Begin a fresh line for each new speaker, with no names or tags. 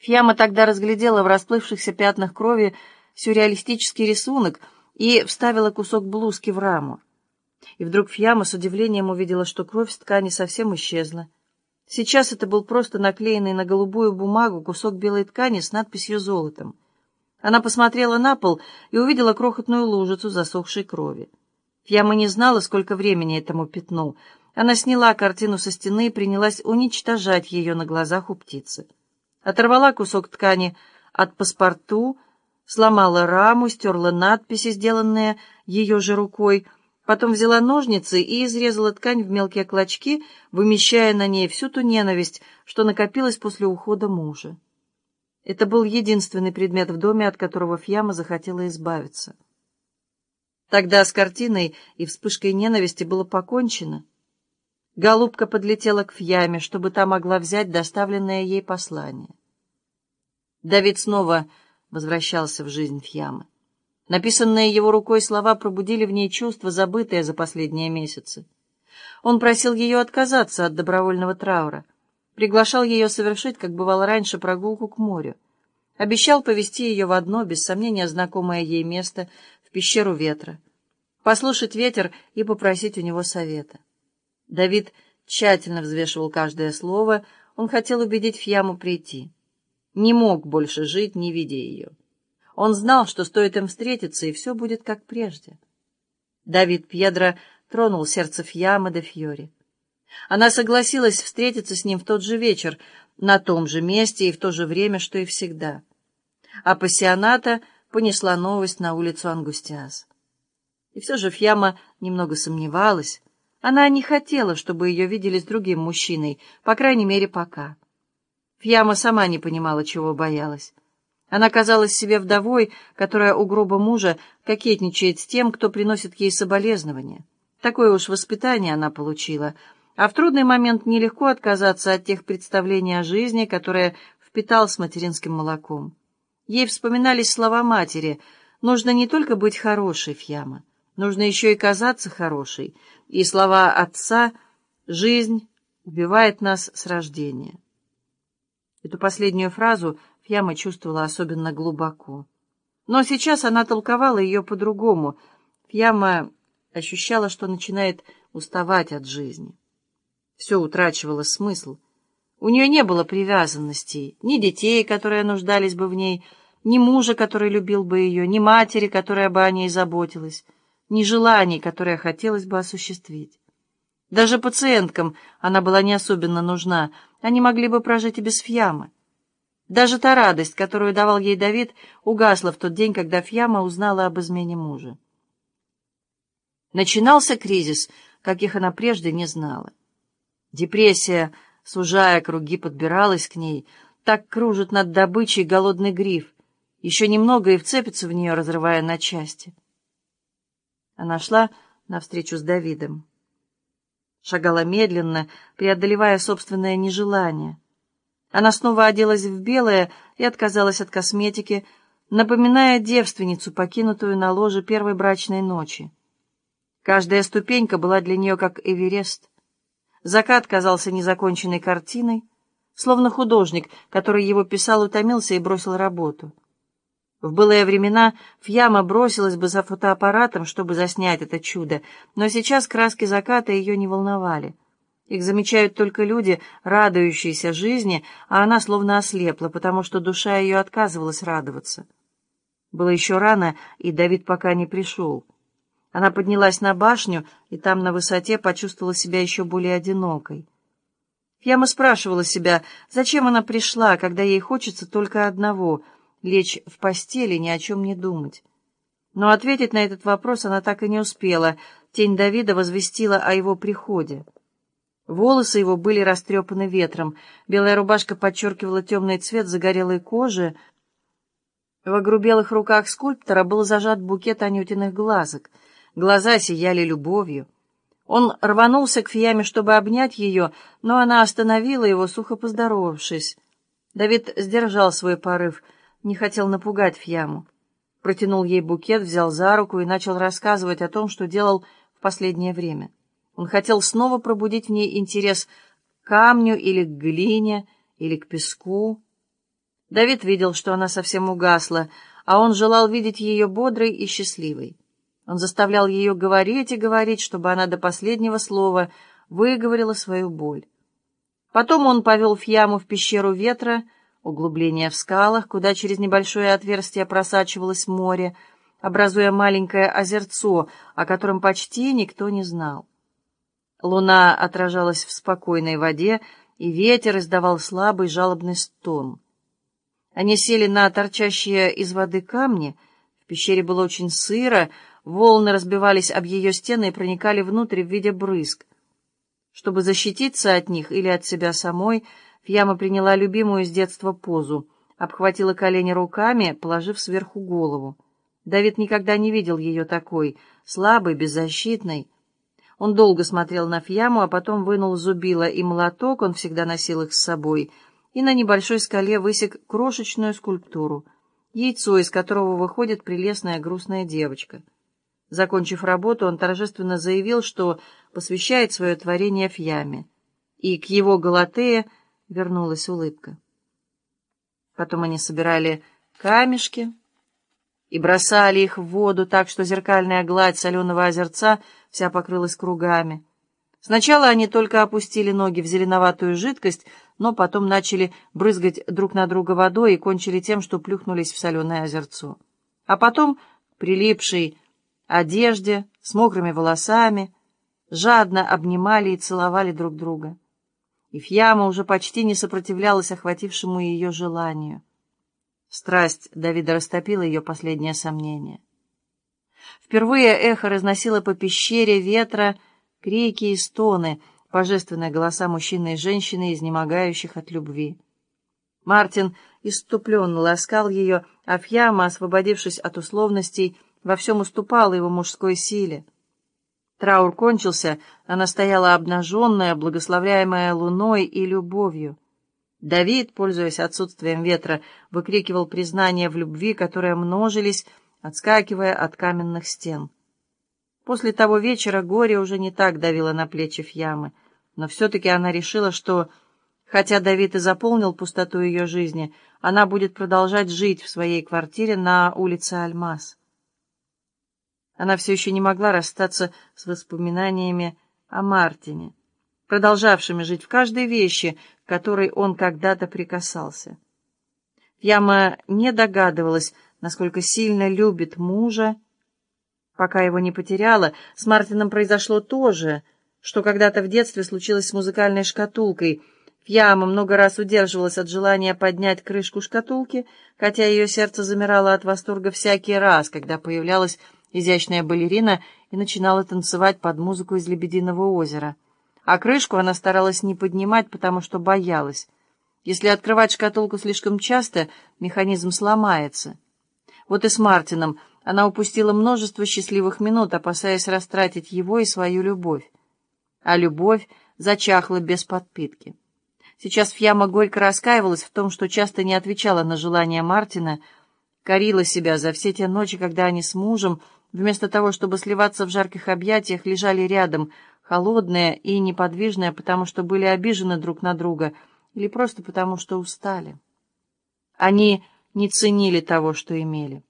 Фьяма тогда разглядела в расплывшихся пятнах крови сюрреалистический рисунок и вставила кусок блузки в раму. И вдруг Фьяма с удивлением увидела, что кровь с ткани совсем исчезла. Сейчас это был просто наклеенный на голубую бумагу кусок белой ткани с надписью «золотом». Она посмотрела на пол и увидела крохотную лужицу засохшей крови. Фьяма не знала, сколько времени этому пятну. Она сняла картину со стены и принялась уничтожать ее на глазах у птицы. Оторвала кусок ткани от паспорту, сломала раму, стерла надписи, сделанные ее же рукой, потом взяла ножницы и изрезала ткань в мелкие клочки, вымещая на ней всю ту ненависть, что накопилась после ухода мужа. Это был единственный предмет в доме, от которого Фьяма захотела избавиться. Тогда с картиной и вспышкой ненависти было покончено. Голубка подлетела к Фьяме, чтобы та могла взять доставленное ей послание. Давид снова возвращался в жизнь Фьямы. Написанные его рукой слова пробудили в ней чувства, забытые за последние месяцы. Он просил ее отказаться от добровольного траура, приглашал ее совершить, как бывало раньше, прогулку к морю. Обещал повести ее в одно, без сомнения, знакомое ей место, в пещеру ветра, послушать ветер и попросить у него совета. Давид тщательно взвешивал каждое слово, он хотел убедить Фьяму прийти. Не мог больше жить, не видя ее. Он знал, что стоит им встретиться, и все будет как прежде. Давид Пьедро тронул сердце Фьямы де Фьори. Она согласилась встретиться с ним в тот же вечер, на том же месте и в то же время, что и всегда. А пассионата понесла новость на улицу Ангустиас. И все же Фьяма немного сомневалась, она не хотела, чтобы ее видели с другим мужчиной, по крайней мере, пока. Фьяма сама не понимала, чего боялась. Она казалась себе вдовой, которая у грубо мужа кокетничает с тем, кто приносит ей соболезнования. Такое уж воспитание она получила. А в трудный момент нелегко отказаться от тех представлений о жизни, которые впитал с материнским молоком. Ей вспоминались слова матери «Нужно не только быть хорошей, Фьяма, нужно еще и казаться хорошей, и слова отца «жизнь убивает нас с рождения». Эту последнюю фразу Фьяма чувствовала особенно глубоко. Но сейчас она толковала ее по-другому. Фьяма ощущала, что начинает уставать от жизни. Все утрачивало смысл. У нее не было привязанностей, ни детей, которые нуждались бы в ней, ни мужа, который любил бы ее, ни матери, которая бы о ней заботилась ни желаний, которые хотелось бы осуществить. Даже пациенткам она была не особенно нужна, они могли бы прожить и без Фьямы. Даже та радость, которую давал ей Давид, угасла в тот день, когда Фьяма узнала об измене мужа. Начинался кризис, каких она прежде не знала. Депрессия, сужая круги, подбиралась к ней, так кружит над добычей голодный гриф, еще немного и вцепится в нее, разрывая на части. Она шла навстречу с Давидом. Шагала медленно, преодолевая собственное нежелание. Она снова оделась в белое и отказалась от косметики, напоминая девственницу, покинутую на ложе первой брачной ночи. Каждая ступенька была для нее как Эверест. Закат казался незаконченной картиной, словно художник, который его писал, утомился и бросил работу. В былые времена Фьяма бросилась бы за фотоаппаратом, чтобы заснять это чудо, но сейчас краски заката ее не волновали. Их замечают только люди, радующиеся жизни, а она словно ослепла, потому что душа ее отказывалась радоваться. Было еще рано, и Давид пока не пришел. Она поднялась на башню, и там на высоте почувствовала себя еще более одинокой. Фьяма спрашивала себя, зачем она пришла, когда ей хочется только одного — лечь в постели, ни о чем не думать. Но ответить на этот вопрос она так и не успела. Тень Давида возвестила о его приходе. Волосы его были растрепаны ветром, белая рубашка подчеркивала темный цвет загорелой кожи. В огрубелых руках скульптора был зажат букет анютиных глазок. Глаза сияли любовью. Он рванулся к Фияме, чтобы обнять ее, но она остановила его, сухо поздоровавшись. Давид сдержал свой порыв — не хотел напугать Фьяму. Протянул ей букет, взял за руку и начал рассказывать о том, что делал в последнее время. Он хотел снова пробудить в ней интерес к камню или к глине, или к песку. Давид видел, что она совсем угасла, а он желал видеть ее бодрой и счастливой. Он заставлял ее говорить и говорить, чтобы она до последнего слова выговорила свою боль. Потом он повел Фьяму в пещеру ветра, углубление в скалах, куда через небольшое отверстие просачивалось море, образуя маленькое озерцо, о котором почти никто не знал. Луна отражалась в спокойной воде, и ветер издавал слабый жалобный стон. Они сели на торчащие из воды камни. В пещере было очень сыро, волны разбивались об ее стены и проникали внутрь в виде брызг. Чтобы защититься от них или от себя самой, Фьяма приняла любимую с детства позу, обхватила колени руками, положив сверху голову. Давид никогда не видел ее такой, слабой, беззащитной. Он долго смотрел на Фьяму, а потом вынул зубило и молоток, он всегда носил их с собой, и на небольшой скале высек крошечную скульптуру, яйцо, из которого выходит прелестная грустная девочка. Закончив работу, он торжественно заявил, что посвящает свое творение Фьяме, и к его Галатее вернулась улыбка. Потом они собирали камешки и бросали их в воду так, что зеркальная гладь соленого озерца вся покрылась кругами. Сначала они только опустили ноги в зеленоватую жидкость, но потом начали брызгать друг на друга водой и кончили тем, что плюхнулись в соленое озерцо. А потом, прилипшей одежде, с мокрыми волосами, жадно обнимали и целовали друг друга. И Фьяма уже почти не сопротивлялась охватившему ее желанию. Страсть Давида растопила ее последнее сомнение. Впервые эхо разносило по пещере ветра крики и стоны, божественные голоса мужчины и женщины, изнемогающих от любви. Мартин иступленно ласкал ее, а Фьяма, освободившись от условностей, во всем уступала его мужской силе. Траур кончился, она стояла обнаженная, благословляемая луной и любовью. Давид, пользуясь отсутствием ветра, выкрикивал признания в любви, которые множились, отскакивая от каменных стен. После того вечера горе уже не так давило на плечи Фьямы, но все-таки она решила, что, хотя Давид и заполнил пустоту ее жизни, она будет продолжать жить в своей квартире на улице Альмаз. Она все еще не могла расстаться с воспоминаниями о Мартине, продолжавшими жить в каждой вещи, к которой он когда-то прикасался. Яма не догадывалась, насколько сильно любит мужа. Пока его не потеряла, с Мартином произошло то же, что когда-то в детстве случилось с музыкальной шкатулкой. Фьяма много раз удерживалась от желания поднять крышку шкатулки, хотя ее сердце замирало от восторга всякий раз, когда появлялась изящная балерина и начинала танцевать под музыку из «Лебединого озера». А крышку она старалась не поднимать, потому что боялась. Если открывать шкатулку слишком часто, механизм сломается. Вот и с Мартином она упустила множество счастливых минут, опасаясь растратить его и свою любовь. А любовь зачахла без подпитки. Сейчас Фьяма горько раскаивалась в том, что часто не отвечала на желания Мартина, корила себя за все те ночи, когда они с мужем Вместо того, чтобы сливаться в жарких объятиях, лежали рядом, холодные и неподвижные, потому что были обижены друг на друга или просто потому что устали. Они не ценили того, что имели.